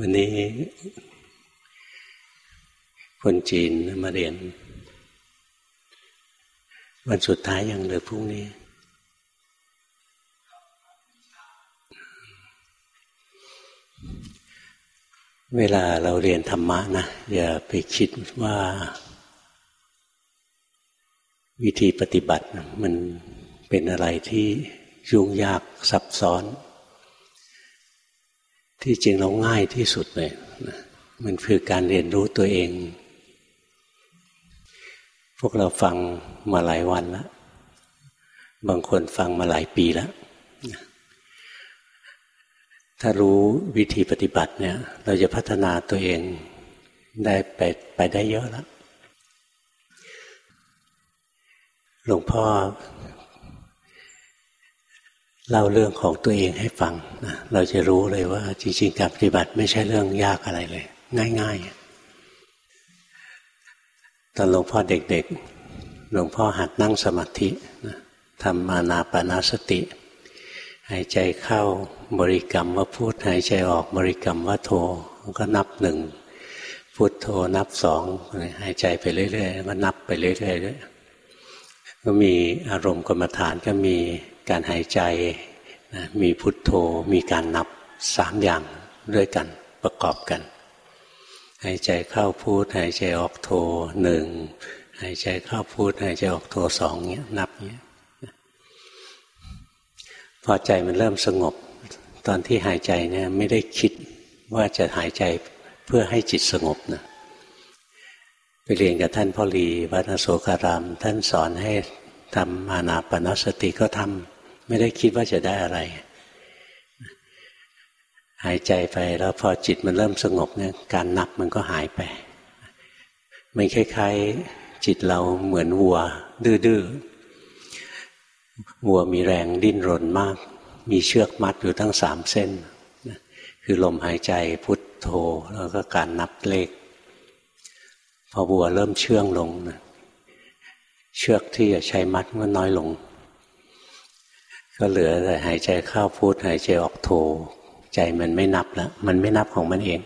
วันนี้ คนจีนมาเรียน วันสุดท้ายยังหรือพรุ่งนี้ เวลาเราเรียนธรรมะนะ อย่าไปคิดว่า วิธีปฏิบัติมันเป็นอะไรที่ยุ่งยากซับซ้อน ที่จริงเราง่ายที่สุดเลยนะมันคือการเรียนรู้ตัวเอง พวกเราฟังมาหลายวันแล้วบางคนฟังมาหลายปีแล้วถ้ารู้วิธีปฏิบัติเนี่ย เราจะพัฒนาตัวเองได้ไปไปได้เยอะแล้วหลวงพ่อ เล่าเรื่องของตัวเองให้ฟังนะเราจะรู้เลยว่า จริงๆการปฏิบัติไม่ใช่เรื่องยากอะไรเลย ง่ายๆ ตอนหลวงพ่อเด็กๆ หลวงพ่อหัดนั่งสมาธินะทำมานาปนาสติ หายใจเข้าบริกรรมว่าพูดหายใจออกบริกรรมว่าโทก็นับหนึ่งพุทโธนับสองหายใจไปเรื่อยๆก็นับไปเรื่อยๆก็มีอารมณ์กรรมฐานก็มี การหายใจมีพุทโธมีการนับสามอย่างด้วยกันประกอบกัน หายใจเข้าพูดหายใจออกโธหนึ่งหายใจเข้าพูดหายใจออกโธสองเนี้ยนับเนี้ยพอใจมันเริ่มสงบ ตอนที่หายใจเนี่ยไม่ได้คิดว่าจะหายใจเพื่อให้จิตสงบนะไปเรียนกับท่านพ่อรีวัดโสการาม ท่านสอนให้ทำอานาปนสติก็ทำ ไม่ได้คิดว่าจะได้อะไร หายใจไปแล้วพอจิตมันเริ่มสงบเนี่ยการนับมันก็หายไป มันคล้ายๆ จิตเราเหมือนวัว ดื้อๆวัวมีแรงดิ้นรนมาก มีเชือกมัดอยู่ทั้งสามเส้น คือลมหายใจพุทโธแล้วก็การนับเลข พอวัวเริ่มเชื่องลงนะเชือกที่จะใช้มัดก็น้อยลง ก็เหลือแต่หายใจเข้าพุทหายใจออกโทใจมันไม่นับแล้วมันไม่นับของมันเอง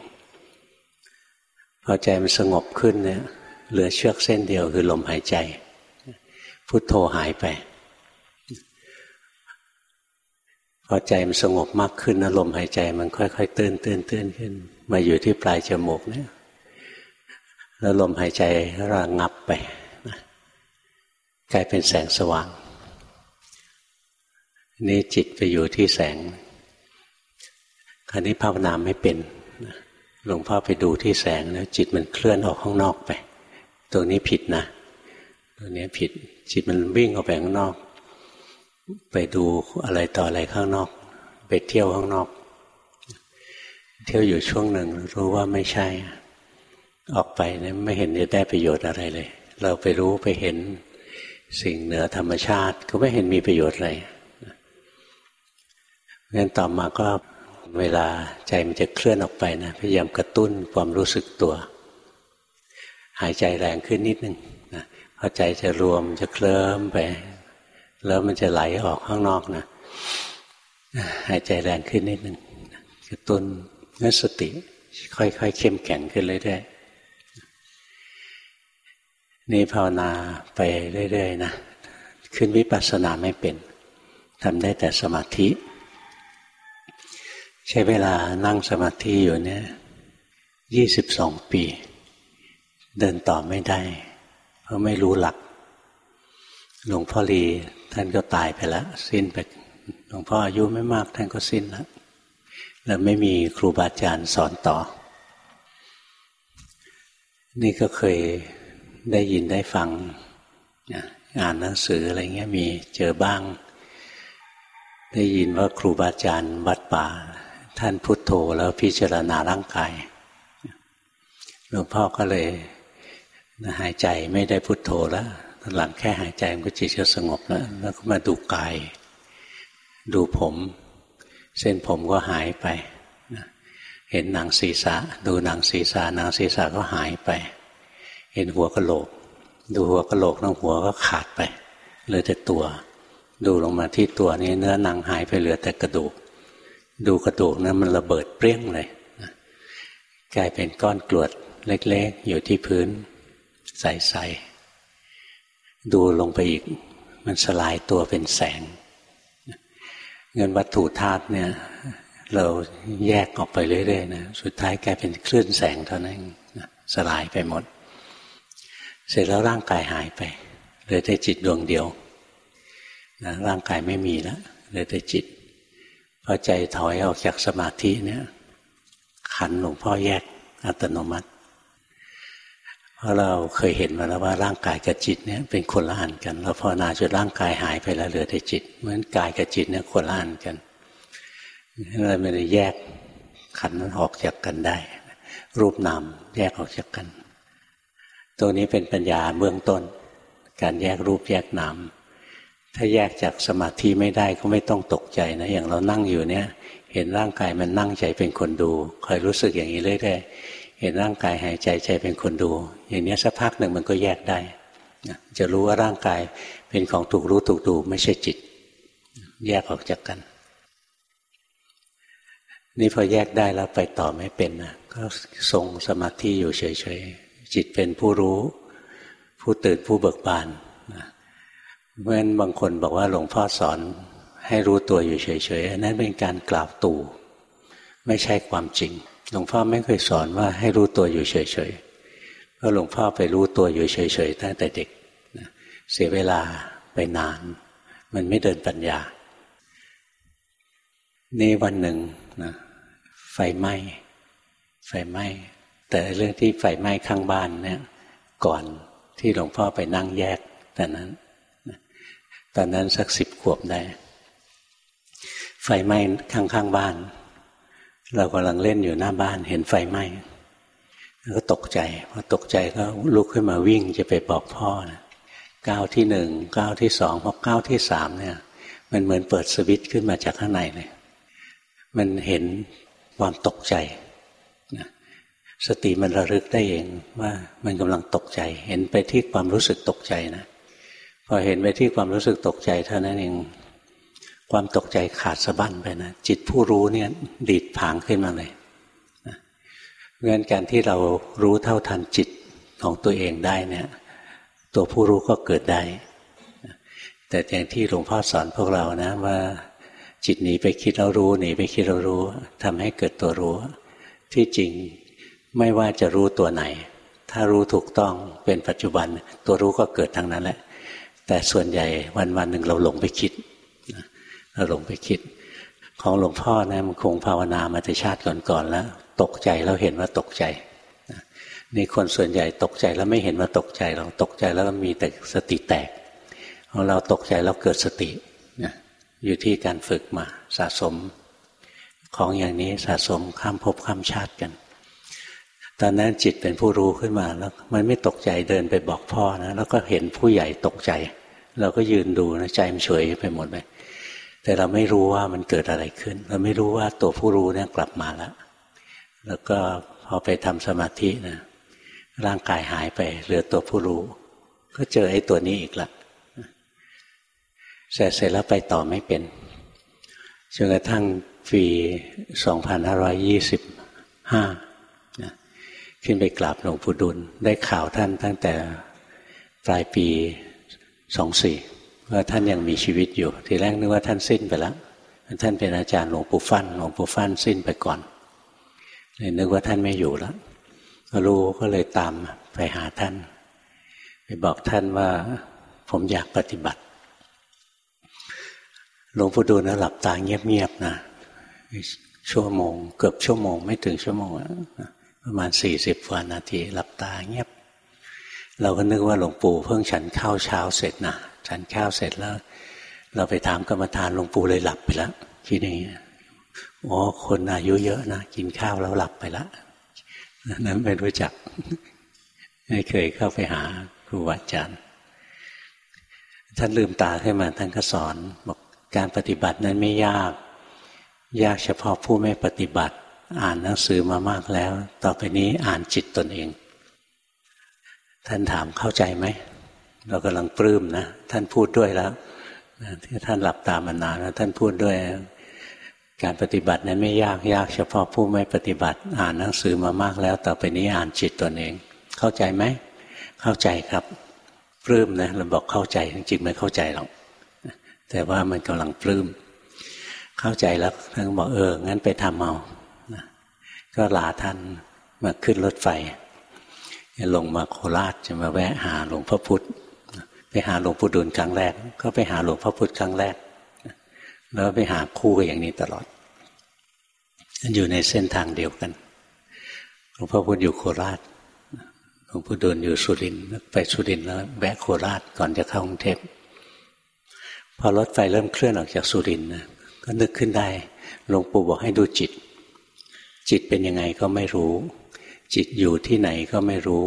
พอใจมันสงบขึ้นเนี่ยเหลือเชือกเส้นเดียวคือลมหายใจ พุทโธหายไป พอใจมันสงบมากขึ้นนะลมหายใจมันค่อยๆตื้นตื้นตื้นขึ้น มาอยู่ที่ปลายจมูกเนี่ยแล้วลมหายใจระงับไปกลายเป็นแสงสว่าง นี่จิตไปอยู่ที่แสง คราวนี้ภาวนาไม่เป็นหลวงพ่อไปดูที่แสงแล้ว จิตมันเคลื่อนออกข้างนอกไป ตัวนี้ผิดนะ ตัวนี้ผิด จิตมันวิ่งออกไปข้างนอก ไปดูอะไรต่ออะไรข้างนอก ไปเที่ยวข้างนอก เที่ยวอยู่ช่วงหนึ่งรู้ว่าไม่ใช่ ออกไปเนี่ยไม่เห็นจะได้ประโยชน์อะไรเลย เราไปรู้ไปเห็นสิ่งเหนือธรรมชาติ ก็ไม่เห็นมีประโยชน์อะไร งั้นต่อมาก็เวลาใจมันจะเคลื่อนออกไปนะพยายามกระตุ้นความรู้สึกตัว หายใจแรงขึ้นนิดนึงนะพอใจจะรวมจะเคลิ้มไป แล้วมันจะไหลออกข้างนอกนะหายใจแรงขึ้นนิดนึงกระตุ้นนั่นสติ ค่อยๆเข้มแข็งขึ้นเรื่อยๆนี่ภาวนาไปเรื่อยๆนะขึ้นวิปัสสนาไม่เป็นทำได้แต่สมาธิ ใช้เวลานั่งสมาธิอยู่เนี่ยยี่สิบสองปี เดินต่อไม่ได้ เพราะไม่รู้หลัก หลวงพ่อลีท่านก็ตายไปแล้ว สิ้นไปหลวงพ่ออายุไม่มาก ท่านก็สิ้นแล้วแล้วไม่มีครูบาอาจารย์สอนต่อ นี่ก็เคยได้ยินได้ฟังอ่านหนังสืออะไรเงี้ยมีเจอบ้าง ได้ยินว่าครูบาอาจารย์วัดป่า ท่านพุทโธแล้วพิจารณาร่างกายหลวงพ่อก็เลยหายใจไม่ได้พุทโธแล้วหลังแค่หายใจมันก็จิตจะสงบแล้ว แล้วก็มาดูกาย ดูผม เส้นผมก็หายไปเห็นหนังศีรษะ ดูหนังศีรษะหนังศีรษะก็หายไป เห็นหัวกะโหลก ดูหัวกะโหลกน้องหัวก็ขาดไปเหลือแต่ตัว ดูลงมาที่ตัวนี้เนื้อหนังหายไปเหลือแต่กระดูก ดูกระดูกนะมันระเบิดเปรี้ยงเลยกลายเป็นก้อนกรวดเล็ก ๆ อยู่ที่พื้น ใส ๆ ดูลงไปอีก มันสลายตัวเป็นแสง เงินวัตถุธาตุเนี่ย เราแยกออกไปเรื่อยๆนะสุดท้ายกลายเป็นคลื่นแสงเท่านั้นสลายไปหมด เสร็จแล้วร่างกายหายไปเหลือแต่จิตดวงเดียวนะร่างกายไม่มีแล้วเหลือแต่จิต พอใจถอยออกจากสมาธิเนี่ย ขันหลวงพ่อแยกอัตโนมัติ เพราะเราเคยเห็นมาแล้วว่าร่างกายกับจิตเนี่ยเป็นคนละอันกัน เราภาวนาจนร่างกายหายไปแล้วเหลือแต่จิต เหมือนกายกับจิตเนี่ยคนละอันกันเราไม่ได้แยกขันนั้นออกจากกันได้ รูปนามแยกออกจากกัน ตัวนี้เป็นปัญญาเบื้องต้น การแยกรูปแยกนาม ถ้าแยกจากสมาธิไม่ได้ก็ไม่ต้องตกใจนะ อย่างเรานั่งอยู่เนี่ย เห็นร่างกายมันนั่งใจเป็นคนดูคอยรู้สึกอย่างนี้เรื่อยๆเห็นร่างกายหายใจใจเป็นคนดู อย่างนี้สักพักหนึ่งมันก็แยกได้จะรู้ว่าร่างกายเป็นของถูกรู้ถูกดูไม่ใช่จิต แยกออกจากกัน นี่พอแยกได้แล้วไปต่อไม่เป็นนะก็ทรงสมาธิอยู่เฉยๆจิตเป็นผู้รู้ ผู้ตื่นผู้เบิกบาน เพราะฉะนั้นบางคนบอกว่าหลวงพ่อสอนให้รู้ตัวอยู่เฉยๆนั้นเป็นการกล่าวตู่ไม่ใช่ความจริง หลวงพ่อไม่เคยสอนว่าให้รู้ตัวอยู่เฉยๆเพราะหลวงพ่อไปรู้ตัวอยู่เฉยๆตั้งแต่เด็กเสียเวลาไปนาน มันไม่เดินปัญญา นี่วันหนึ่งนะไฟไหม้ไฟไหม้แต่เรื่องที่ไฟไหม้ข้างบ้านเนี่ย ก่อนที่หลวงพ่อไปนั่งแยกแต่นั้น ตอนนั้นสักสิบขวบได้ ไฟไหม้ข้างๆบ้าน เรากำลังเล่นอยู่หน้าบ้านเห็นไฟไหม้แล้วก็ตกใจพอตกใจก็ลุกขึ้นมาวิ่งจะไปบอกพ่อนะก้าวที่หนึ่งก้าวที่สองพอก้าวที่สามเนี่ย มันเหมือนเปิดสวิตช์ขึ้นมาจากข้างในเลยมันเห็นความตกใจนะสติมันระลึกได้เองว่ามันกำลังตกใจ เห็นไปที่ความรู้สึกตกใจนะ พอเห็นไปที่ความรู้สึกตกใจเท่านั้นเอง ความตกใจขาดสะบั้นไปนะจิตผู้รู้เนี่ยดีดผางขึ้นมาเลยเพราะงั้นการที่เรารู้เท่าทันจิตของตัวเองได้เนี่ย ตัวผู้รู้ก็เกิดได้ แต่อย่างที่หลวงพ่อสอนพวกเรานะว่า จิตหนีไปคิดเรารู้หนีไปคิดเรารู้ทำให้เกิดตัวรู้ ที่จริงไม่ว่าจะรู้ตัวไหน ถ้ารู้ถูกต้องเป็นปัจจุบัน ตัวรู้ก็เกิดทางนั้นแหละ แต่ส่วนใหญ่วันวันหนึ่งเราหลงไปคิดเราหลงไปคิด ของหลวงพ่อนะมันคงภาวนามาแต่ชาติก่อนๆแล้ว ตกใจแล้วเห็นว่าตกใจนี่คนส่วนใหญ่ตกใจแล้วไม่เห็นว่าตกใจเราตกใจแล้วมีแต่สติแตกของเราตกใจแล้วเกิดสติอยู่ที่การฝึกมาสะสมของอย่างนี้สะสมข้ามภพข้ามชาติกัน ตอนนั้นจิตเป็นผู้รู้ขึ้นมาแล้ว มันไม่ตกใจเดินไปบอกพ่อนะแล้วก็เห็นผู้ใหญ่ตกใจ เราก็ยืนดูนะใจมันเฉยไปหมดเลยแต่เราไม่รู้ว่ามันเกิดอะไรขึ้น เราไม่รู้ว่าตัวผู้รู้เนี่ยกลับมาแล้ว แล้วก็พอไปทำสมาธินะร่างกายหายไปเหลือตัวผู้รู้ ก็เจอไอ้ตัวนี้อีกละเสร็จเสร็จแล้วไปต่อไม่เป็นจนกระทั่งปีสองพันห้าร้อยยี่สิบห้าขึ้นไปกราบหลวงปู่ดุล ได้ข่าวท่านตั้งแต่ปลายปี สองสี่ว่าท่านยังมีชีวิตอยู่ ทีแรกนึกว่าท่านสิ้นไปแล้วท่านเป็นอาจารย์หลวงปู่ฟัน่นหลวงปู่ฟั่นสิ้นไปก่อนเลยนึกว่าท่านไม่อยู่แล้วก็รู้ก็เลยตามไปหาท่าน ไปบอกท่านว่า ผมอยากปฏิบัติหลวงปู่ดูลนะหลับตาเงียบๆนะชั่วโมง เกือบชั่วโมง ไม่ถึงชั่วโมงประมาณสี่สิบกว่านาที หลับตาเงียบ เราก็นึกว่าหลวงปู่เพิ่งฉันข้าวเช้าเสร็จนะฉันข้าวเสร็จแล้ว เราไปถามกรรมฐานหลวงปู่เลยหลับไปแล้วทีนี้อ๋อคนอายุเยอะนะกินข้าวแล้วหลับไปแล้วนั้นไม่รู้จัก ไม่เคยเข้าไปหาครูอาจารย์ท่านลืมตาขึ้นมาท่านก็สอนบอกการปฏิบัตินั้นไม่ยาก ยากเฉพาะผู้ไม่ปฏิบัติ อ่านหนังสือมามากแล้ว ต่อไปนี้อ่านจิตตนเอง ท่านถามเข้าใจไหม เรากำลังปลื้มนะ ท่านพูดด้วยแล้วที่ท่านหลับตามานานแล้วท่านพูดด้วย การปฏิบัตินั้นไม่ยากยากเฉพาะผู้ไม่ปฏิบัติ อ่านหนังสือมามากแล้ว ต่อไปนี้อ่านจิตตนเอง เข้าใจไหม เข้าใจครับปลื้มนะเราบอกเข้าใจจริงๆไม่เข้าใจหรอกแต่ว่ามันกำลังปลื้มเข้าใจแล้วท่านบอกเอองั้นไปทำเอาก็ลาท่านมาขึ้นรถไฟ ลงมาโคราชจะมาแวะหาหลวงพ่อพุธไปหาหลวงปู่ดุลครั้งแรก ก็ไปหาหลวงพ่อพุธครั้งแรก แล้วไปหาคู่กันอย่างนี้ตลอดอยู่ในเส้นทางเดียวกันหลวงพ่อพุธอยู่โคราชหลวงปู่ดูลอยู่สุรินทร์ไปสุรินทร์แล้วแวะโคราชก่อนจะเข้ากรุงเทพพอรถไฟเริ่มเคลื่อนออกจากสุรินทร์ก็นึกขึ้นได้หลวงปู่บอกให้ดูจิต จิตเป็นยังไงก็ไม่รู้ จิตอยู่ที่ไหนก็ไม่รู้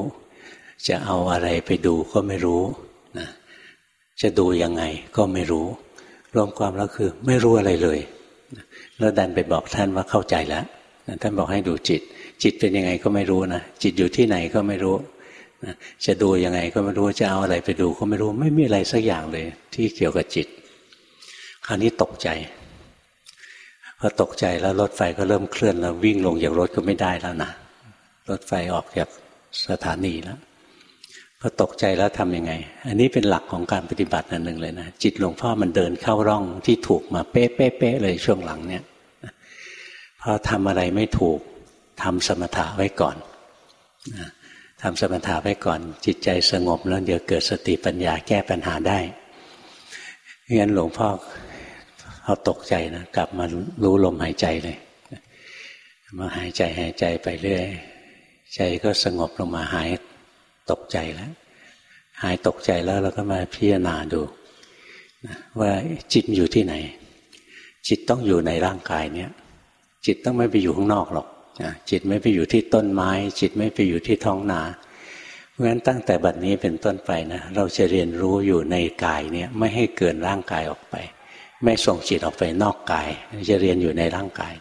จะเอาอะไรไปดูก็ไม่รู้นะจะดูยังไงก็ไม่รู้ รวมความแล้วคือไม่รู้อะไรเลย แล้วดันไปบอกท่านว่าเข้าใจแล้วท่านบอกให้ดูจิต จิตเป็นยังไงก็ไม่รู้นะจิตอยู่ที่ไหนก็ไม่รู้จะดูยังไงก็ไม่รู้จะเอาอะไรไปดูก็ไม่รู้ ไม่มีอะไรสักอย่างเลย ที่เกี่ยวกับจิต คราวนี้ตกใจพอตกใจแล้วรถไฟก็เริ่มเคลื่อนแล้ววิ่งลงจากรถก็ไม่ได้แล้วนะ รถไฟออกจากสถานีแล้วพอตกใจแล้วทํำยังไง อันนี้เป็นหลักของการปฏิบัติอันหนึ่งเลยนะจิตหลวงพ่อมันเดินเข้าร่องที่ถูกมาเป๊ะเป๊ะเป๊ะเลยช่วงหลังเนี่ยพอทำอะไรไม่ถูกทำสมถะไว้ก่อนทำสมถะไว้ก่อน จิตใจสงบแล้วเดี๋ยวเกิดสติปัญญาแก้ปัญหาได้งั้นหลวงพ่อเขาตกใจนะกลับมารู้ลมหายใจเลยมาหายใจหายใจไปเรื่อย ใจก็สงบลงมาหายตกใจแล้ว หายตกใจแล้วเราก็มาพิจารณาดูว่าจิตอยู่ที่ไหน จิตต้องอยู่ในร่างกายเนี้ยจิตต้องไม่ไปอยู่ข้างนอกหรอกจิตไม่ไปอยู่ที่ต้นไม้ จิตไม่ไปอยู่ที่ท้องนาเพราะฉะนั้นตั้งแต่บัดนี้เป็นต้นไปนะเราจะเรียนรู้อยู่ในกายเนี่ยไม่ให้เกินร่างกายออกไป ไม่ส่งจิตออกไปนอกกาย จะเรียนอยู่ในร่างกาย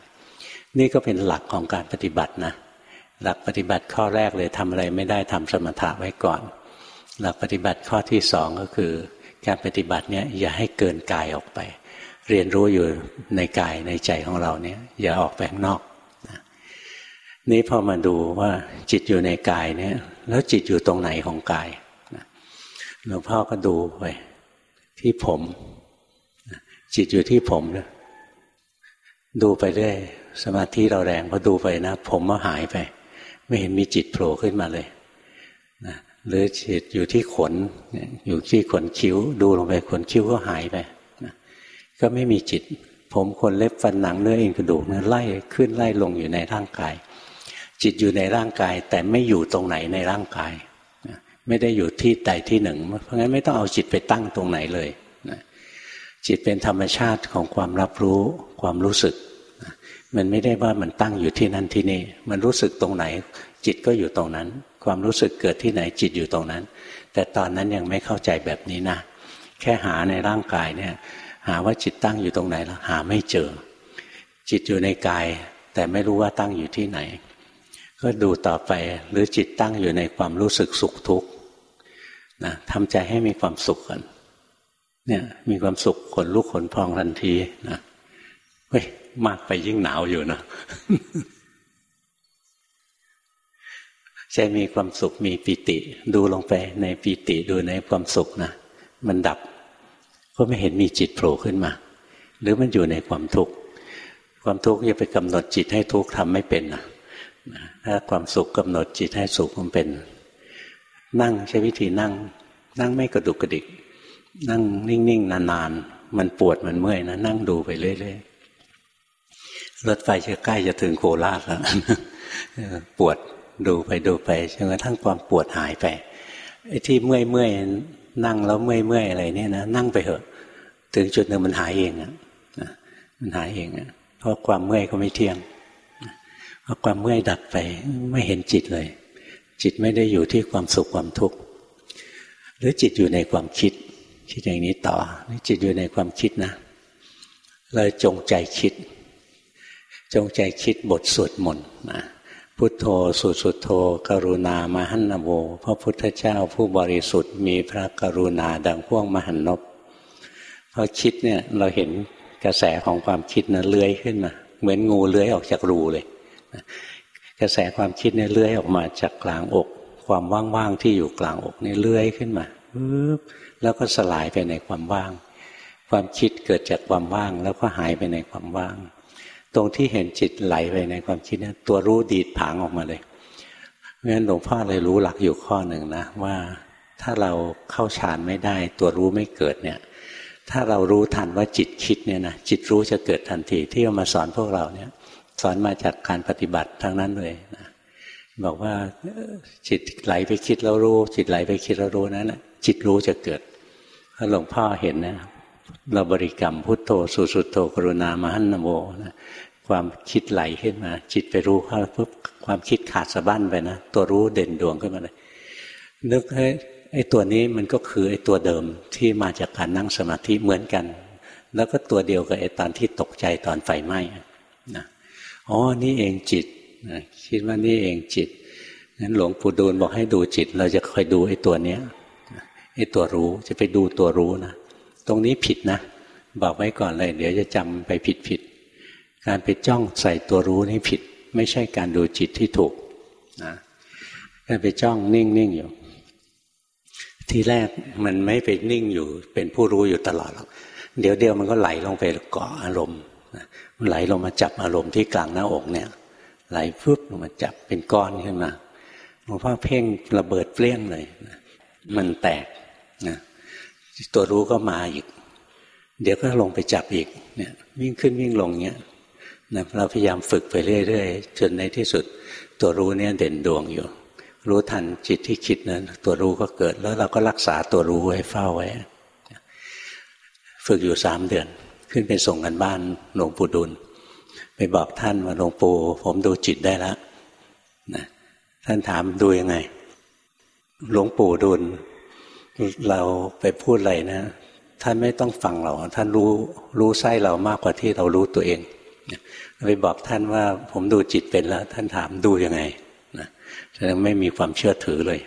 นี่ก็เป็นหลักของการปฏิบัตินะ หลักปฏิบัติข้อแรกเลยทำอะไรไม่ได้ทำสมถะไว้ก่อน หลักปฏิบัติข้อที่สองก็คือ การปฏิบัติเนี่ยอย่าให้เกินกายออกไป เรียนรู้อยู่ในกายในใจของเราเนี่ยอย่าออกไปข้างนอกนี่พอมาดูว่าจิตอยู่ในกายเนี่ย แล้วจิตอยู่ตรงไหนของกายหลวงพ่อก็ดูไปที่ผม จิตอยู่ที่ผมเนี่ยดูไปเรื่อยสมาธิเราแรงพอดูไปนะ ผมก็หายไป ไม่เห็นมีจิตโผล่ขึ้นมาเลยนะหรือจิตอยู่ที่ขนอยู่ที่ขนคิ้ว ดูลงไปขนคิ้วก็หายไปนะก็ไม่มีจิต ผมขนเล็บฟันหนังเนื้อเอ็นกระดูกนะไล่ขึ้นไล่ลงอยู่ในร่างกาย จิตอยู่ในร่างกาย แต่ไม่อยู่ตรงไหนในร่างกายนะไม่ได้อยู่ที่ใดที่หนึ่ง เพราะงั้นไม่ต้องเอาจิตไปตั้งตรงไหนเลยนะจิตเป็นธรรมชาติของความรับรู้ความรู้สึก มันไม่ได้ว่ามันตั้งอยู่ที่นั่นที่นี่ มันรู้สึกตรงไหน จิตก็อยู่ตรงนั้น ความรู้สึกเกิดที่ไหนจิตอยู่ตรงนั้น แต่ตอนนั้นยังไม่เข้าใจแบบนี้นะ แค่หาในร่างกายเนี่ย หาว่าจิตตั้งอยู่ตรงไหนแล้วหาไม่เจอ จิตอยู่ในกาย แต่ไม่รู้ว่าตั้งอยู่ที่ไหน ก็ดูต่อไปหรือจิตตั้งอยู่ในความรู้สึกสุขทุกข์นะทำใจให้มีความสุขกันเนี่ยมีความสุขขนลุกขนพองทันทีนะเฮ้ย มากไปยิ่งหนาวอยู่นะใจมีความสุขมีปิติ ดูลงไปในปิติดูในความสุขนะมันดับก็ไม่เห็นมีจิตโผล่ขึ้นมา หรือมันอยู่ในความทุกข์ความทุกข์จะไปกำหนดจิตให้ทุกข์ทำไม่เป็นนะถ้าความสุขกำหนดจิตให้สุขมันเป็น นั่งใช้วิธีนั่ง นั่งไม่กระดุกกระดิก นั่งนิ่งๆนานๆมันปวดมันเมื่อยนะนั่งดูไปเรื่อยๆ รถไฟจะใกล้จะถึงโคราชแล้วปวดดูไปดูไปจนกระทั่งความปวดหายไปไอ้ที่เมื่อยเมื่อยนั่งแล้วเมื่อยเมื่อยอะไรเนี่ยนะนั่งไปเถอะ ถึงจุดหนึ่งมันหายเองอะมันหายเองอะเพราะความเมื่อยก็ไม่เที่ยงเพอความเมื่อยดับไปไม่เห็นจิตเลย จิตไม่ได้อยู่ที่ความสุขความทุกข์หรือจิตอยู่ในความคิด คิดอย่างนี้ต่อจิตอยู่ในความคิดนะเลยจงใจคิด จงใจคิดบทสวดมนต์นะพุทโธสุสุโธ กรุณามหันนโวพระพุทธเจ้าผู้บริสุทธิ์มีพระกรุณาดังพ่วงมหันนบพอคิดเนี่ยเราเห็นกระแสของความคิดนะเลื้อยขึ้นมา เหมือนงูเลื้อยออกจากรูเลยกระแสความคิดเนี่ยเลื้อยออกมาจากกลางอก ความว่างๆที่อยู่กลางอกนี่เลื้อยขึ้นมาปึ๊บแล้วก็สลายไปในความว่าง ความคิดเกิดจากความว่างแล้วก็หายไปในความว่าง ตรงที่เห็นจิตไหลไปในความคิดนี่ยตัวรู้ดีดผางออกมาเลยเพราะฉะนั้นหลวงพ่อเลยรู้หลักอยู่ข้อหนึ่งนะว่าถ้าเราเข้าฌานไม่ได้ ตัวรู้ไม่เกิดเนี่ย ถ้าเรารู้ทันว่าจิตคิดเนี่ยนะจิตรู้จะเกิดทันทีที่เอามาสอนพวกเราเนี่ย สอนมาจากการปฏิบัติทั้งนั้นเลยนะบอกว่าจิตไหลไปคิดแล้วรู้ จิตไหลไปคิดแล้วรู้นั้นนะจิตรู้จะเกิดถ้าหลวงพ่อเห็นนะเราบริกรรมพุทโธสุสุโธกรุณามหันนโมนะ ความคิดไหลขึ้นมา จิตไปรู้เข้าปุ๊บความคิดขาดสะบั้นไปนะตัวรู้เด่นดวงขึ้นมาเลยนึกให้ไอ้ตัวนี้มันก็คือไอ้ตัวเดิมที่มาจากการนั่งสมาธิเหมือนกัน แล้วก็ตัวเดียวกับไอ้ตอนที่ตกใจตอนไฟไหม้นะอ๋อนี่เองจิตนะคิดว่านี่เองจิตงั้นหลวงปู่ดูลบอกให้ดูจิต เราจะคอยดูไอ้ตัวเนี้ยไอ้ตัวรู้จะไปดูตัวรู้นะตรงนี้ผิดนะ บอกไว้ก่อนเลย เดี๋ยวจะจำไปผิดผิด การไปจ้องใส่ตัวรู้นี่ผิด ไม่ใช่การดูจิตที่ถูกนะการไปจ้องนิ่งๆอยู่ ทีแรกมันไม่ไปนิ่งอยู่ เป็นผู้รู้อยู่ตลอดหรอกเดี๋ยวเดียวมันก็ไหลลงไปเกาะอารมณ์มันไหลลงมาจับอารมณ์ที่กลางหน้าอกเนี่ย ไหลปุ๊บลงมาจับเป็นก้อนขึ้นมาหลวงพ่อเพ่งระเบิดเปลี่ยงเลยมันแตกนะตัวรู้ก็มาอีก เดี๋ยวก็ลงไปจับอีกเนี่ย วิ่งขึ้นวิ่งลงเนี้ย นะเราพยายามฝึกไปเรื่อยๆจนในที่สุด ตัวรู้เนี่ยเด่นดวงอยู่ รู้ทันจิตที่คิดนั้นตัวรู้ก็เกิดแล้วเราก็รักษาตัวรู้ไว้เฝ้าไว้ ฝึกอยู่สามเดือน ขึ้นไปส่งกันบ้านหลวงปู่ดุล ไปบอกท่านว่าหลวงปู่ผมดูจิตได้แล้วนะท่านถามดูยังไง หลวงปู่ดุล เราไปพูดอะไรนะท่านไม่ต้องฟังเราท่านรู้รู้ไส้เรามากกว่าที่เรารู้ตัวเอง ไปบอกท่านว่าผมดูจิตเป็นแล้ว ท่านถามดูยังไงแสดงไม่มีความเชื่อถือเลย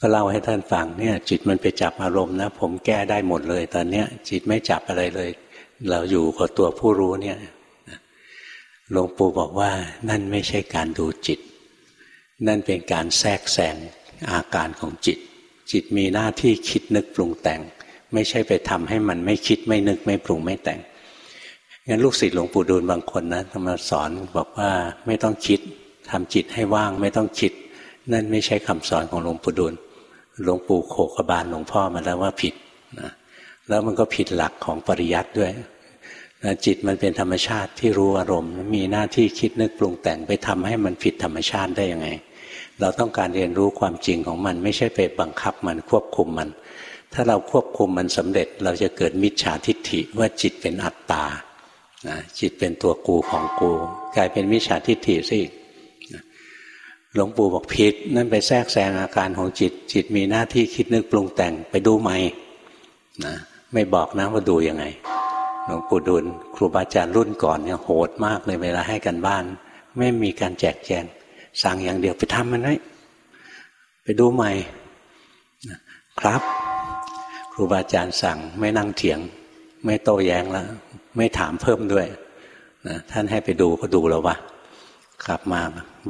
ก็เล่าให้ท่านฟังเนี่ย จิตมันไปจับอารมณ์นะผมแก้ได้หมดเลย ตอนเนี้ย จิตไม่จับอะไรเลย เราอยู่กับตัวผู้รู้เนี่ยหลวงปู่บอกว่า นั่นไม่ใช่การดูจิต นั่นเป็นการแทรกแซงอาการของจิต จิตมีหน้าที่คิดนึกปรุงแต่ง ไม่ใช่ไปทำให้มันไม่คิดไม่นึกไม่ปรุงไม่แต่ง งั้นลูกศิษย์หลวงปู่ดูลบางคนนะทำมาสอนบอกว่าไม่ต้องคิดทำจิตให้ว่างไม่ต้องคิด นั่นไม่ใช่คำสอนของหลวงปู่ดูลหลวงปู่โขกบาลหลวงพ่อมาแล้วว่าผิดนะแล้วมันก็ผิดหลักของปริยัติด้วยนะจิตมันเป็นธรรมชาติที่รู้อารมณ์ มีหน้าที่คิดนึกปรุงแต่งไปทำให้มันผิดธรรมชาติได้ยังไง เราต้องการเรียนรู้ความจริงของมัน ไม่ใช่ไปบังคับมันควบคุมมัน ถ้าเราควบคุมมันสำเร็จเราจะเกิดมิจฉาทิฏฐิว่าจิตเป็นอัตตา นะจิตเป็นตัวกูของกู กลายเป็นมิจฉาทิฏฐิซะอีกหลวงปู่บอกผิด นั่นไปแทรกแซงอาการของจิต จิตมีหน้าที่คิดนึกปรุงแต่งไปดูใหม่นะไม่บอกนะว่าดูยังไงหลวงปู่ดุลครูบาอาจารย์รุ่นก่อนเนี่ยโหดมากเลยเวลาให้กันบ้าน ไม่มีการแจกแจง สั่งอย่างเดียวไปทำมันไว้ไปดูใหม่ครับ ครูบาอาจารย์สั่งไม่นั่งเถียง ไม่โต้แย้งแล้ว ไม่ถามเพิ่มด้วยนะท่านให้ไปดูก็ดูแล้ววะกลับมา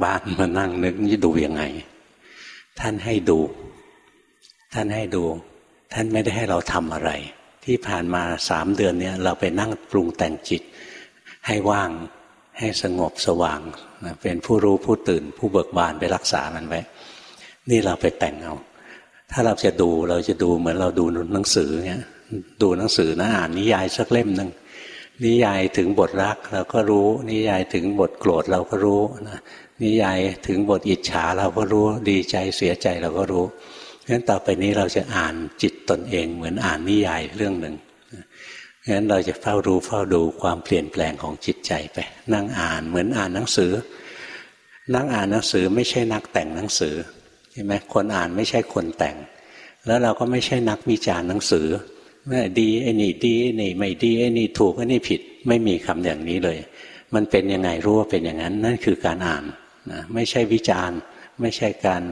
บ้านมานั่งนึกจะดูยังไง ท่านให้ดู ท่านให้ดู ท่านไม่ได้ให้เราทำอะไร ที่ผ่านมาสามเดือนเนี้ยเราไปนั่งปรุงแต่งจิต ให้ว่างให้สงบสว่างเป็นผู้รู้ผู้ตื่น ผู้เบิกบานไปรักษามันไว้ นี่เราไปแต่งเอา ถ้าเราจะดูเราจะดูเหมือนเราดูหนังสือเนี้ยดูหนังสือนะอ่านนิยายสักเล่มหนึ่ง นิยายถึงบทรักเราก็รู้ นิยายถึงบทโกรธเราก็รู้นะนิยายถึงบทอิจฉาเราก็รู้ดีใจเสียใจเราก็รู้เพราะฉะนั้นต่อไปนี้เราจะอ่านจิตตนเอง เหมือนอ่านนิยายเรื่องหนึ่งเพราะฉะนั้นเราจะเฝ้ารู้เฝ้าดูความเปลี่ยนแปลงของจิตใจไป นั่งอ่านเหมือนอ่านหนังสือ นั่งอ่านหนังสือไม่ใช่นักแต่งหนังสือใช่ไหมคนอ่านไม่ใช่คนแต่ง แล้วเราก็ไม่ใช่นักวิจารณ์หนังสือ ว่าดีไอ้นี่ดีไอ้นี่ไม่ดีไอ้นี่ถูกไอ้นี่ผิด ไม่มีคำอย่างนี้เลย มันเป็นยังไงรู้ว่าเป็นอย่างนั้น นั่นคือการอ่านนะไม่ใช่วิจารณ์ ไม่ใช่การ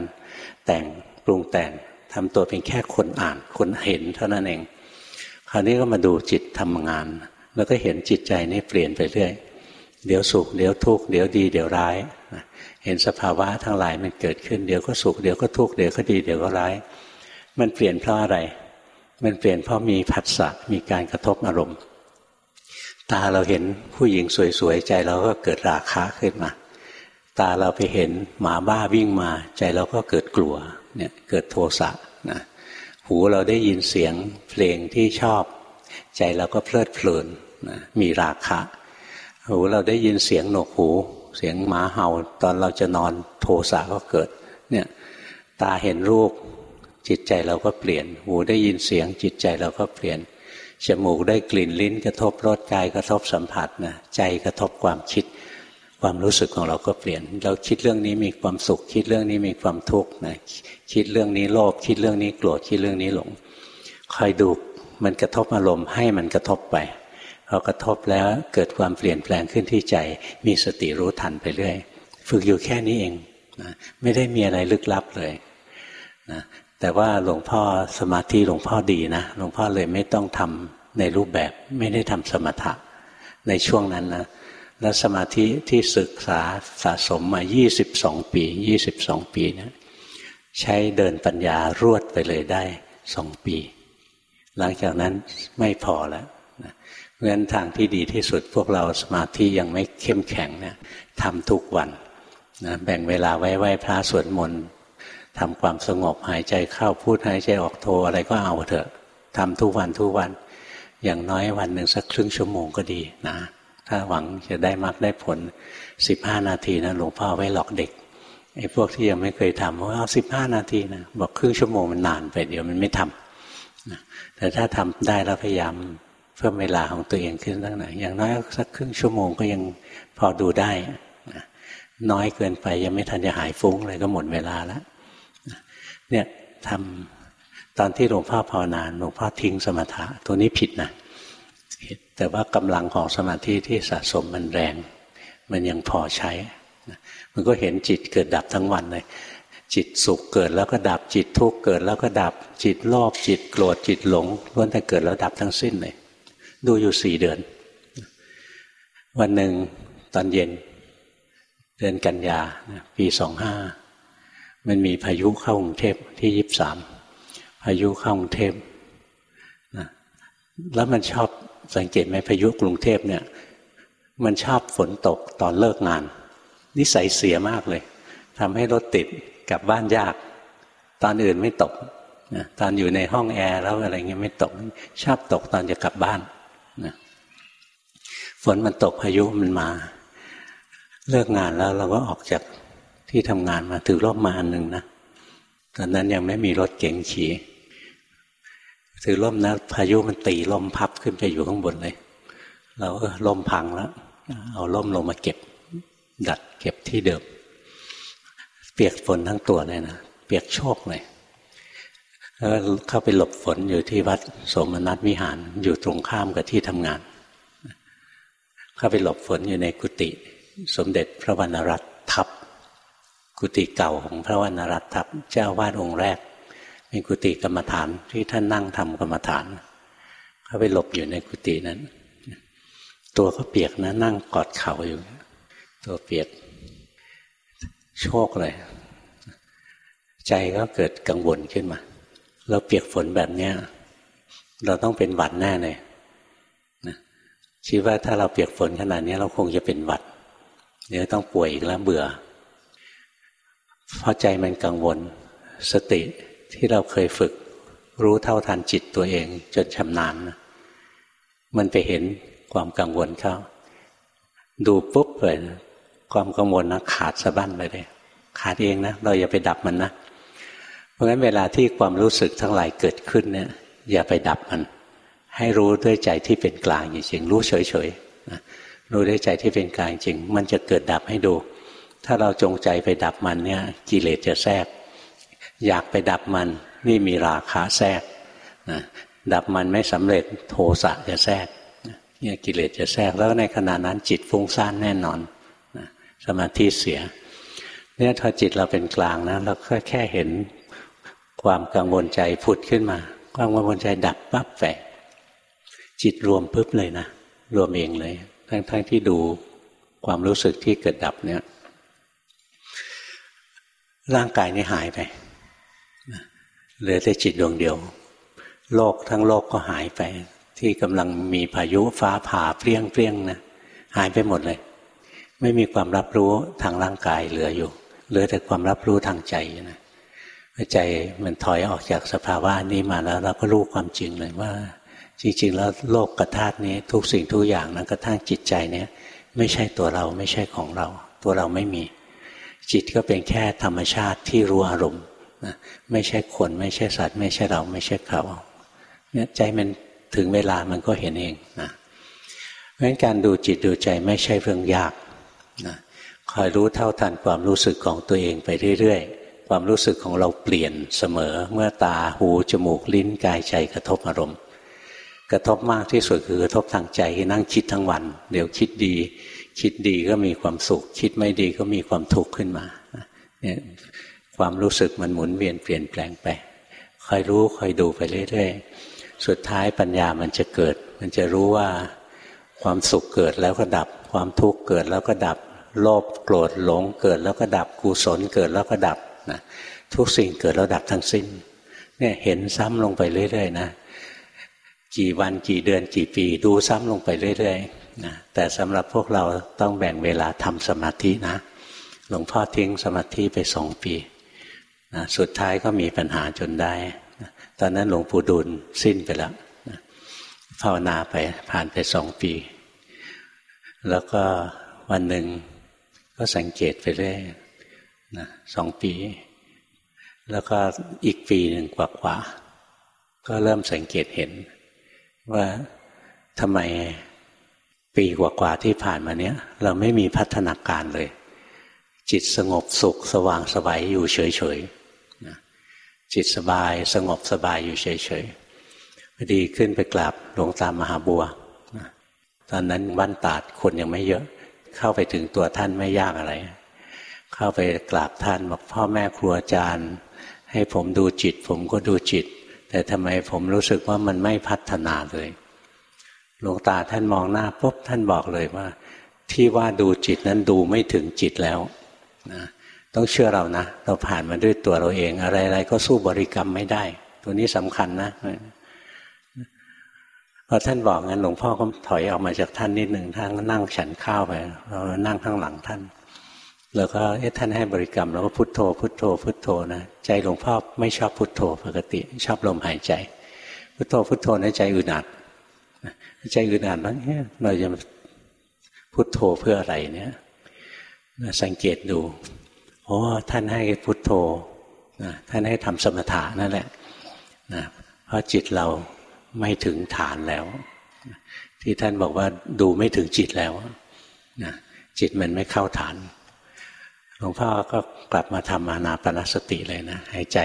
แต่งปรุงแต่งทำตัวเป็นแค่คนอ่านคนเห็นเท่านั้นเอง คราวนี้ก็มาดูจิตทำงาน แล้วก็เห็นจิตใจนี่เปลี่ยนไปเรื่อย เดี๋ยวสุขเดี๋ยวทุกข์เดี๋ยวดีเดี๋ยวร้าย เห็นสภาวะทั้งหลายมันเกิดขึ้น เดี๋ยวก็สุขเดี๋ยวก็ทุกข์เดี๋ยวก็ดีเดี๋ยวก็ร้าย มันเปลี่ยนเพราะอะไร มันเปลี่ยนเพราะมีผัสสะมีการกระทบอารมณ์ ตาเราเห็นผู้หญิงสวยๆ ใจเราก็เกิดราคะขึ้นมา ตาเราไปเห็นหมาบ้าวิ่งมา ใจเราก็เกิดกลัวเนี่ยเกิดโทสะนะหูเราได้ยินเสียงเพลงที่ชอบ ใจเราก็เพลิดเพลินนะมีราคะ หูเราได้ยินเสียงหนวกหู เสียงหมาเห่าตอนเราจะนอนโทสะก็เกิดเนี่ยตาเห็นรูป จิตใจเราก็เปลี่ยน หูได้ยินเสียง จิตใจเราก็เปลี่ยน จมูกได้กลิ่นลิ้น กระทบรสกายกระทบสัมผัสนะใจกระทบความคิด ความรู้สึกของเราก็เปลี่ยน เราคิดเรื่องนี้มีความสุข คิดเรื่องนี้มีความทุกข์นะคิดเรื่องนี้โลภคิดเรื่องนี้โกรธคิดเรื่องนี้หลงคอยดูมันกระทบอารมณ์ให้มันกระทบไปพอกระทบแล้วเกิดความเปลี่ยนแปลงขึ้นที่ใจ มีสติรู้ทันไปเรื่อย ฝึกอยู่แค่นี้เองนะไม่ได้มีอะไรลึกลับเลยนะ แต่ว่าหลวงพ่อสมาธิหลวงพ่อดีนะหลวงพ่อเลยไม่ต้องทำในรูปแบบไม่ได้ทำสมถะในช่วงนั้นนะแล้วสมาธิที่ศึกษาสะสมมา 22 ปี 22 ปีนะใช้เดินปัญญารวดไปเลยได้สองปี หลังจากนั้นไม่พอแล้วเพราะฉะนั้นทางที่ดีที่สุดพวกเราสมาธิยังไม่เข้มแข็งเนี่ยทำทุกวันนะแบ่งเวลาไว้ไหว้พระสวดมนต์ ทำความสงบหายใจเข้าพูดหายใจออกโทอะไรก็เอาเถอะทำทุกวันทุกวัน อย่างน้อยวันหนึ่งสักครึ่งชั่วโมงก็ดีนะ ถ้าหวังจะได้มรรคได้ผลสิบห้านาทีนะหลวงพ่อไว้หลอกเด็กไอ้พวกที่ยังไม่เคยทำว่าเอาสิบห้านาทีนะบอกครึ่งชั่วโมงมันนานไปเดี๋ยวมันไม่ทำนะแต่ถ้าทำได้แล้วพยายามเพิ่มเวลาของตัวเองขึ้นตั้งหน่อยอย่างน้อยสักครึ่งชั่วโมงก็ยังพอดูได้น้อยเกินไปยังไม่ทันจะหายฟุ้งเลยก็หมดเวลาแล้ว เนี่ยทำตอนที่หลวงพ่อภาวนาหลวงพ่อทิ้งสมถะ ตัวนี้ผิดนะแต่ว่ากำลังของสมาธิที่สะสมมันแรง มันยังพอใช้ มันก็เห็นจิตเกิดดับทั้งวันเลยจิตสุขเกิดแล้วก็ดับจิตทุกข์เกิดแล้วก็ดับจิตรอบจิตโกรธจิตหลงล้วนแต่เกิดแล้วดับทั้งสิ้นเลยดูอยู่สี่เดือน วันหนึ่งตอนเย็น เดือนกันยาปีสองห้า มันมีพายุเข้ากรุงเทพที่ยิบสามพายุเข้ากรุงเทพนะแล้วมันชอบสังเกตไหมพายุกรุงเทพเนี่ย มันชอบฝนตกตอนเลิกงาน นิสัยเสียมากเลยทำให้รถติดกลับบ้านยาก ตอนอื่นไม่ตกนะตอนอยู่ในห้องแอร์แล้วอะไรเงี้ยไม่ตก ชอบตกตอนจะกลับบ้านนะฝนมันตกพายุมันมา เลิกงานแล้วเราก็ออกจาก ที่ทำงานมาถือร่มมาอันหนึ่งนะตอนนั้นยังไม่มีรถเก๋งขี่ถือร่มนะพายุมันตีลมพับขึ้นไปอยู่ข้างบนเลย เราก็ล่มพังแล้วเอาล่มลงมาเก็บ ดัดเก็บที่เดิม เปียกฝนทั้งตัวเลยนะเปียกโชกเลยแล้วเข้าไปหลบฝนอยู่ที่วัดสมนัตวิหารอยู่ตรงข้ามกับที่ทำงาน เข้าไปหลบฝนอยู่ในกุฏิสมเด็จพระวรรณรัตน์ทับ กุฏิเก่าของพระวรรณรัตน์เจ้าวาดองค์แรก เป็นกุฏิกรรมฐานที่ท่านนั่งทำกรรมฐานเขาไปหลบอยู่ในกุฏินั้น ตัวก็เปียกนะนั่งกอดเข่าอยู่ ตัวเปียก โชคเลยใจก็เกิดกังวลขึ้นมา เราเปียกฝนแบบเนี้ยเราต้องเป็นหวัดแน่เลยนะคิดว่าถ้าเราเปียกฝนขนาดนี้เราคงจะเป็นหวัดเดี๋ยวต้องป่วยอีกแล้วเบื่อ พราะใจมันกังวล สติที่เราเคยฝึก รู้เท่าทันจิตตัวเอง จนชำนาญมันไปเห็นความกังวลเข้า ดูปุ๊บเลยความกังวลนะขาดสะบั้นไปเลยขาดเองนะเราอย่าไปดับมันนะเพราะงั้นเวลาที่ความรู้สึกทั้งหลายเกิดขึ้นเนี่ย อย่าไปดับมัน ให้รู้ด้วยใจที่เป็นกลางจริงๆรู้เฉยๆนะรู้ด้วยใจที่เป็นกลางจริง มันจะเกิดดับให้ดู ถ้าเราจงใจไปดับมันเนี่ยกิเลสจะแทรก อยากไปดับมันนี่มีราคาแทรกนะดับมันไม่สำเร็จโทสะจะแทรกเนี่ยกิเลสจะแทรกแล้วในขณะนั้นจิตฟุ้งซ่านแน่นอนสมาธิเสียเนี่ยถ้าจิตเราเป็นกลางนะเราก็แค่เห็นความกังวลใจผุดขึ้นมา ความกังวลใจดับปั๊บแฝงจิตรวมปุ๊บเลยนะรวมเองเลย ทั้งๆทที่ดูความรู้สึกที่เกิดดับเนี่ย ร่างกายนี่หายไปเหลือแต่จิตดวงเดียว โลกทั้งโลกก็หายไป ที่กำลังมีพายุฟ้าผ่าเปรี้ยงเปรี้ยงนะหายไปหมดเลย ไม่มีความรับรู้ทางร่างกายเหลืออยู่ เหลือแต่ความรับรู้ทางใจนะใจมันถอยออกจากสภาวะนี้มาแล้ว เราก็รู้ความจริงเลยว่า จริงๆ แล้วโลกกระธาตนี้ ทุกสิ่งทุกอย่างนะกระทั่งจิตใจเนี้ยไม่ใช่ตัวเราไม่ใช่ของเรา ตัวเราไม่มี จิตก็เป็นแค่ธรรมชาติที่รู้อารมณ์นะไม่ใช่คนไม่ใช่สัตว์ ไม่ใช่เราไม่ใช่เขาเนี่ยใจมันถึงเวลามันก็เห็นเองนะเพราะฉะนั้นการดูจิตดูใจไม่ใช่เรื่องยากนะคอยรู้เท่าทันความรู้สึกของตัวเองไปเรื่อยๆ ความรู้สึกของเราเปลี่ยนเสมอ เมื่อตาหูจมูกลิ้นกายใจกระทบอารมณ์ กระทบมากที่สุดคือกระทบทางใจที่นั่งคิดทั้งวัน เดี๋ยวคิดดี คิดดีก็มีความสุข คิดไม่ดีก็มีความทุกข์ขึ้นมาเนี่ยความรู้สึกมันหมุนเวียนเปลี่ยนแปลงไปคอยรู้คอยดูไปเรื่อยๆ สุดท้ายปัญญามันจะเกิด มันจะรู้ว่าความสุขเกิดแล้วก็ดับ ความทุกข์เกิดแล้วก็ดับ โลภโกรธหลงเกิดแล้วก็ดับกุศลเกิดแล้วก็ดับนะทุกสิ่งเกิดแล้วดับทั้งสิ้น เนี่ยเห็นซ้ำลงไปเรื่อยๆนะกี่วันกี่เดือนกี่ปีดูซ้ำลงไปเรื่อยๆ นะแต่สำหรับพวกเราต้องแบ่งเวลาทำสมาธินะ หลวงพ่อทิ้งสมาธิไปสองปีนะสุดท้ายก็มีปัญหาจนได้นะตอนนั้นหลวงปู่ดูลสิ้นไปแล้วนะภาวนาไปผ่านไปสองปี แล้วก็วันหนึ่งก็สังเกตไปเรื่อยนะสองปี แล้วก็อีกปีหนึ่งกว่าๆก็เริ่มสังเกตเห็นว่าทำไม ปีกว่าๆที่ผ่านมาเนี้ยเราไม่มีพัฒนาการเลย จิตสงบสุขสว่างสบายอยู่เฉยๆจิตสบายสงบสบายอยู่เฉยๆพอดีขึ้นไปกราบหลวงตามหาบัวตอนนั้นบ้านตาดคนยังไม่เยอะ เข้าไปถึงตัวท่านไม่ยากอะไร เข้าไปกราบท่านบอกพ่อแม่ครูอาจารย์ ให้ผมดูจิต ผมก็ดูจิต แต่ทำไมผมรู้สึกว่ามันไม่พัฒนาเลย หลวงตาท่านมองหน้าปุ๊บท่านบอกเลยว่า ที่ว่าดูจิตนั้นดูไม่ถึงจิตแล้วนะต้องเชื่อเรานะ เราผ่านมาด้วยตัวเราเอง อะไรๆก็สู้บริกรรมไม่ได้ ตัวนี้สำคัญนะพอท่านบอกงั้นหลวงพ่อก็ถอยออกมาจากท่านนิดหนึ่งท่านก็นั่งฉันข้าวไปเรานั่งข้างหลังท่าน แล้วก็เอ๊ะท่านให้บริกรรม แล้วก็พุทโธ พุทโธ พุทโธนะใจหลวงพ่อไม่ชอบพุทโธปกติ ชอบลมหายใจ พุทโธพุทโธในใจอึดอัด ใจอึดอัดแล้วเนี่ยเราจะพุทโธเพื่ออะไรเนี่ยสังเกตดูโอ้ท่านให้พุทโธนะท่านให้ทำสมถะนั่นแหละนะเพราะจิตเราไม่ถึงฐานแล้ว ที่ท่านบอกว่าดูไม่ถึงจิตแล้วนะจิตมันไม่เข้าฐานหลวงพ่อก็กลับมาทำอานาปนสติเลยนะหายใจ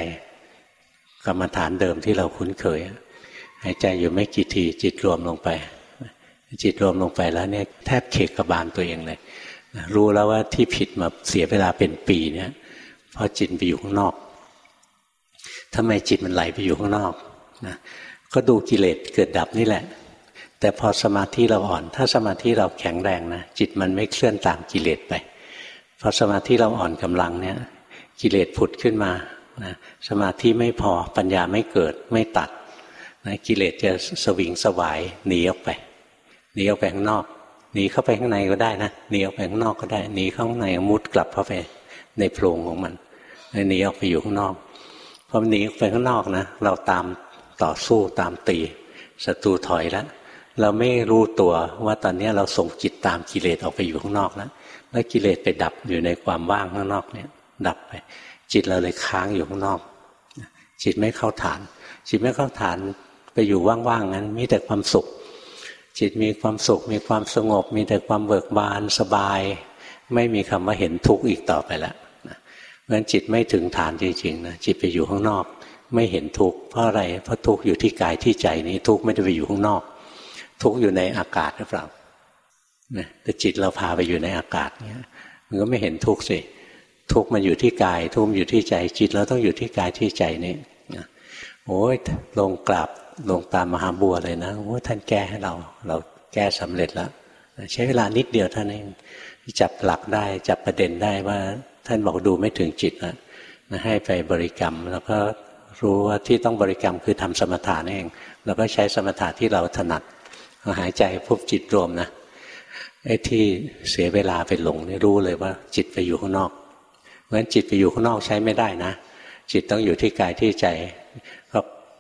กรรมฐานเดิมที่เราคุ้นเคย หายใจอยู่ไม่กี่ทีจิตรวมลงไป จิตรวมลงไปแล้วเนี่ยแทบเขกกระบาลตัวเองเลยรู้แล้วว่าที่ผิดมาเสียเวลาเป็นปีเนี่ยเพราะจิตไปอยู่ข้างนอกทำไมจิตมันไหลไปอยู่ข้างนอกนะก็ดูกิเลสเกิดดับนี่แหละ แต่พอสมาธิเราอ่อน ถ้าสมาธิเราแข็งแรงนะจิตมันไม่เคลื่อนตามกิเลสไป พอสมาธิเราอ่อนกำลังเนี่ย กิเลสผุดขึ้นมานะสมาธิไม่พอปัญญาไม่เกิดไม่ตัด นะกิเลสจะสวิงสวายหนีออกไปหนีออกไปข้างนอกหนีเข้าไปข้างในก็ได้นะหนีออกไปข้างนอกก็ได้หนีเข้าข้างในมุดกลับเข้าไปในโพรงของมันหนีออกไปอยู่ข้างนอกพอหนีออกไปข้างนอกนะเราตามต่อสู้ตามตีศัตรูถอยแล้วเราไม่รู้ตัวว่าตอนนี้เราส่งจิตตามกิเลสออกไปอยู่ข้างนอกแล้วแล้วกิเลสไปดับอยู่ในความว่างข้างนอกเนี่ย ดับไป จิตเราเลยค้างอยู่ข้างนอก จิตไม่เข้าฐาน จิตไม่เข้าฐาน อยู่ว่างๆนั้น มีแต่ความสุข จิตมีความสุข มีความสงบ มีแต่ความเบิกบานสบาย ไม่มีคำว่าเห็นทุกข์อีกต่อไปแล้วเพราะฉะนั้นจิตไม่ถึงฐานจริงๆนะจิตไปอยู่ข้างนอก ไม่เห็นทุกข์เพราะอะไรเพราะทุกข์อยู่ที่กายที่ใจนี้ทุกข์ไม่ได้ไปอยู่ข้างนอก ทุกข์อยู่ในอากาศหรือเปล่าแต่จิตเราพาไปอยู่ในอากาศเนี่ยมันก็ไม่เห็นทุกข์สิทุกข์มันอยู่ที่กาย ทุกข์อยู่ที่ใจจิตเราต้องอยู่ที่กายที่ใจนี่โอ้ยลงกรา บลวงตามหาบัวเลยนะโอ้ท่านแก้ให้เรา เราแก้สำเร็จแล้วใช้เวลานิดเดียวท่านเองจับหลักได้จับประเด็นได้ว่าท่านบอกดูไม่ถึงจิตนะให้ไปบริกรรม แล้วก็รู้ว่าที่ต้องบริกรรมคือทำสมถะนั่นเองเราก็ใช้สมถะที่เราถนัดหายใจพุบจิตรวมนะไอ้ที่เสียเวลาไปหลงนี่รู้เลยว่า จิตไปอยู่ข้างนอกเพราะฉะนั้นจิตไปอยู่ข้างนอกใช้ไม่ได้นะ จิตต้องอยู่ที่กายที่ใจ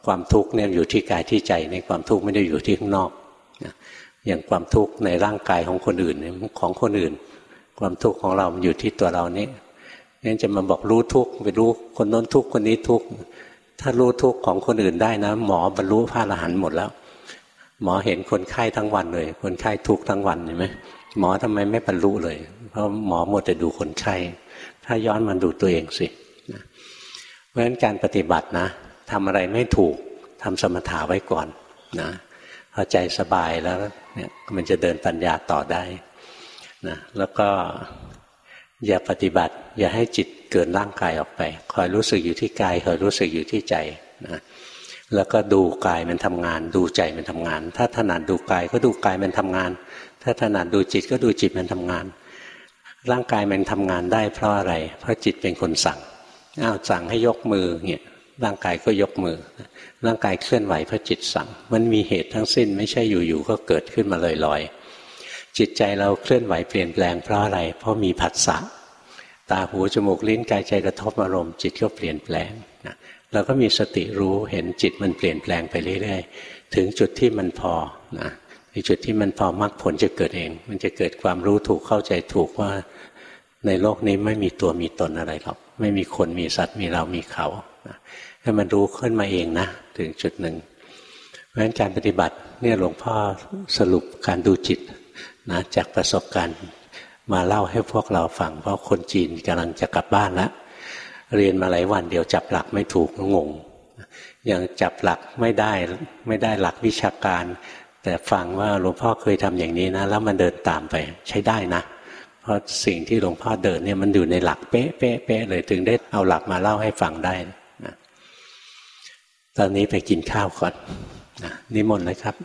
ความทุกข์เนี่ยอยู่ที่กายที่ใจในความทุกข์ไม่ได้อยู่ที่ข้างนอกอย่างความทุกข์ในร่างกายของคนอื่นของคนอื่น ความทุกข์ของเรามันอยู่ที่ตัวเรานี้งั้นจะมาบอกรู้ทุกข์ไปรู้คนน้นทุกข์คนนี้ทุกข์ถ้ารู้ทุกข์ของคนอื่นได้นะ หมอบรรลุพระอรหันต์หมดแล้ว หมอเห็นคนไข้ทั้งวันเลย คนไข้ทุกข์ทั้งวันเห็นไหมหมอทำไมไม่บรรลุเลย เพราะหมอหมดแต่ดูคนไข้ถ้าย้อนมาดูตัวเองสิเพราะฉะนั้นการปฏิบัตินะ ทำอะไรไม่ถูกทำสมถะไว้ก่อนนะพอใจสบายแล้วเนี่ยมันจะเดินปัญญาต่อได้นะแล้วก็อย่าปฏิบัติ อย่าให้จิตเกินร่างกายออกไป คอยรู้สึกอยู่ที่กายคอยรู้สึกอยู่ที่ใจนะแล้วก็ดูกายมันทำงาน ดูใจมันทำงาน ถ้าถนัดดูกายก็ดูกายมันทำงาน ถ้าถนัดดูจิตก็ดูจิตมันทำงาน ร่างกายมันทำงานได้เพราะอะไร เพราะจิตเป็นคนสั่งอ้าวสั่งให้ยกมือเนี่ย ร่างกายก็ยกมือ ร่างกายเคลื่อนไหวเพราะจิตสั่ง มันมีเหตุทั้งสิ้นไม่ใช่อยู่ๆก็เกิดขึ้นมาลอยๆ จิตใจเราเคลื่อนไหวเปลี่ยนแปลงเพราะอะไร เพราะมีผัสสะ ตาหูจมูกลิ้นกายใจกระทบอารมณ์จิตก็เปลี่ยนแปลงนะเราก็มีสติรู้เห็นจิตมันเปลี่ยนแปลงไปเรื่อยๆ ถึงจุดที่มันพอนะในจุดที่มันพอมรรคผลจะเกิดเอง มันจะเกิดความรู้ถูกเข้าใจถูกว่าในโลกนี้ไม่มีตัวมีตนอะไรหรอก ไม่มีคนมีสัตว์มีเรามีเขา ให้มันรู้ขึ้นมาเองนะ ถึงจุดหนึ่ง เพราะฉะนั้นการปฏิบัติเนี่ยหลวงพ่อสรุปการดูจิตนะจากประสบการณ์มาเล่าให้พวกเราฟัง เพราะคนจีนกำลังจะกลับบ้านแล้วเรียนมาหลายวันเดียวจับหลักไม่ถูกงงยังจับหลักไม่ได้ไม่ได้หลักวิชาการ แต่ฟังว่าหลวงพ่อเคยทำอย่างนี้นะ แล้วมันเดินตามไปใช้ได้นะ เพราะสิ่งที่หลวงพ่อเดินเนี่ยมันอยู่ในหลักเป๊ะเป๊ะเป๊ะเลยถึงได้เอาหลักมาเล่าให้ฟังได้ ตอนนี้ไปกินข้าวก่อนนะนิมนต์เลยครับ